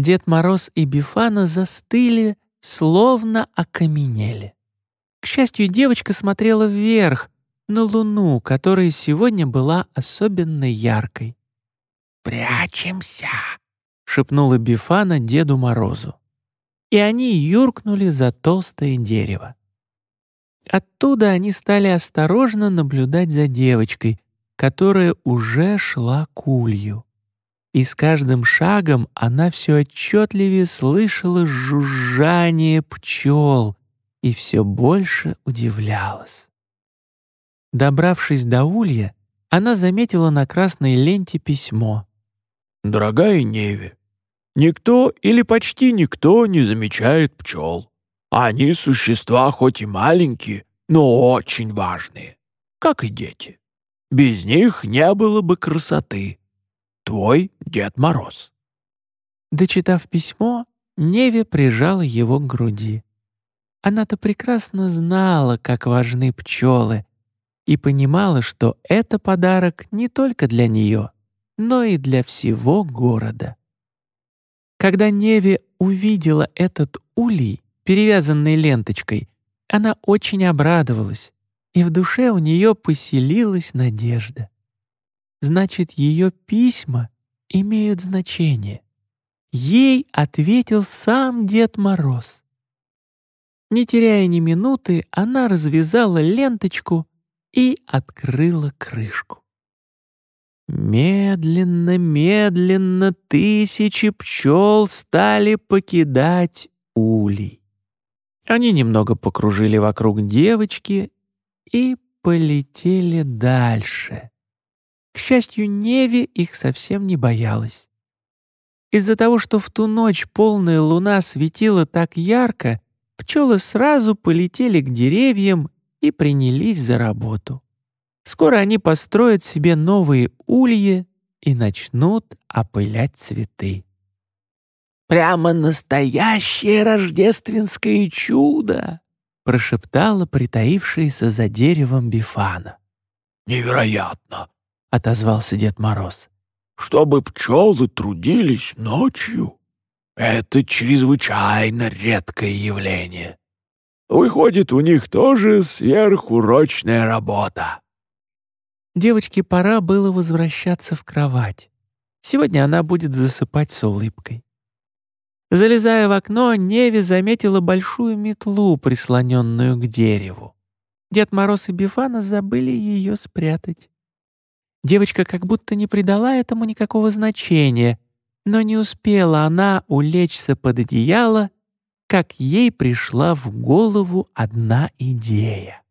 Дед Мороз и Бифана застыли, словно окаменели. К счастью, девочка смотрела вверх, на луну, которая сегодня была особенно яркой. «Прячемся!» — шепнула Бифана Деду Морозу. И они юркнули за толстое дерево. Оттуда они стали осторожно наблюдать за девочкой, которая уже шла к улью. И с каждым шагом она все отчетливее слышала жужжание пчел и все больше удивлялась. Добравшись до улья, она заметила на красной ленте письмо. «Дорогая Неви, никто или почти никто не замечает пчел. Они существа хоть и маленькие, но очень важные, как и дети. Без них не было бы красоты. Твой Дед Мороз». Дочитав письмо, Неви прижала его к груди. Она-то прекрасно знала, как важны пчелы, и понимала, что это подарок не только для нее, но и для всего города. Когда Неви увидела этот улей, перевязанный ленточкой, она очень обрадовалась, и в душе у нее поселилась надежда. Значит, ее письма имеют значение. Ей ответил сам Дед Мороз. Не теряя ни минуты, она развязала ленточку и открыла крышку. Медленно, медленно тысячи пчел стали покидать улей. Они немного покружили вокруг девочки и полетели дальше. Счастью, Неви их совсем не боялась. Из-за того, что в ту ночь полная луна светила так ярко, пчелы сразу полетели к деревьям и принялись за работу. Скоро они построят себе новые ульи и начнут опылять цветы. «Прямо настоящее рождественское чудо!» прошептала притаившаяся за деревом Бифана. «Невероятно!» — отозвался Дед Мороз. «Чтобы пчелы трудились ночью, это чрезвычайно редкое явление. Выходит, у них тоже сверхурочная работа». Девочке пора было возвращаться в кровать. Сегодня она будет засыпать с улыбкой. Залезая в окно, Неви заметила большую метлу, прислоненную к дереву. Дед Мороз и Бифана забыли ее спрятать. Девочка как будто не придала этому никакого значения, но не успела она улечься под одеяло, как ей пришла в голову одна идея.